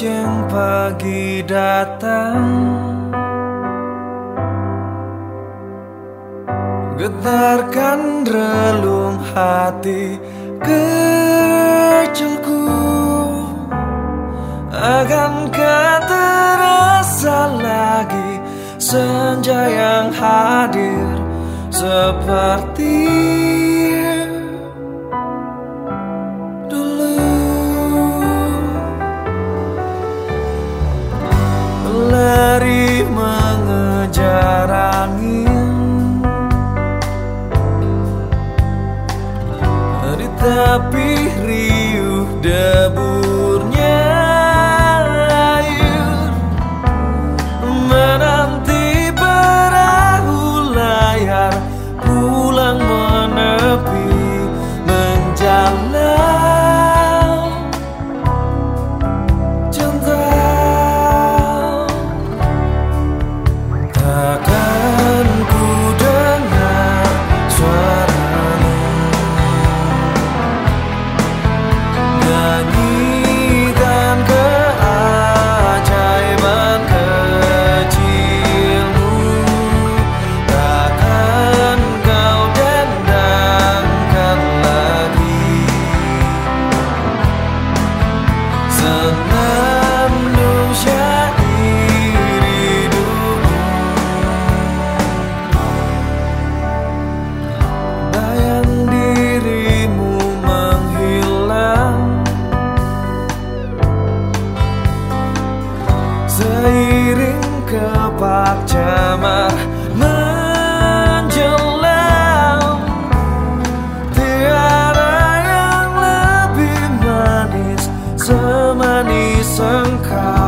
lagi datang. Getarkan relung hati kecilku Akankah terasa lagi senja yang hadir seperti Tapi riuh deburnya jamar menjelang. Tiada yang lebih manis Semanis engkau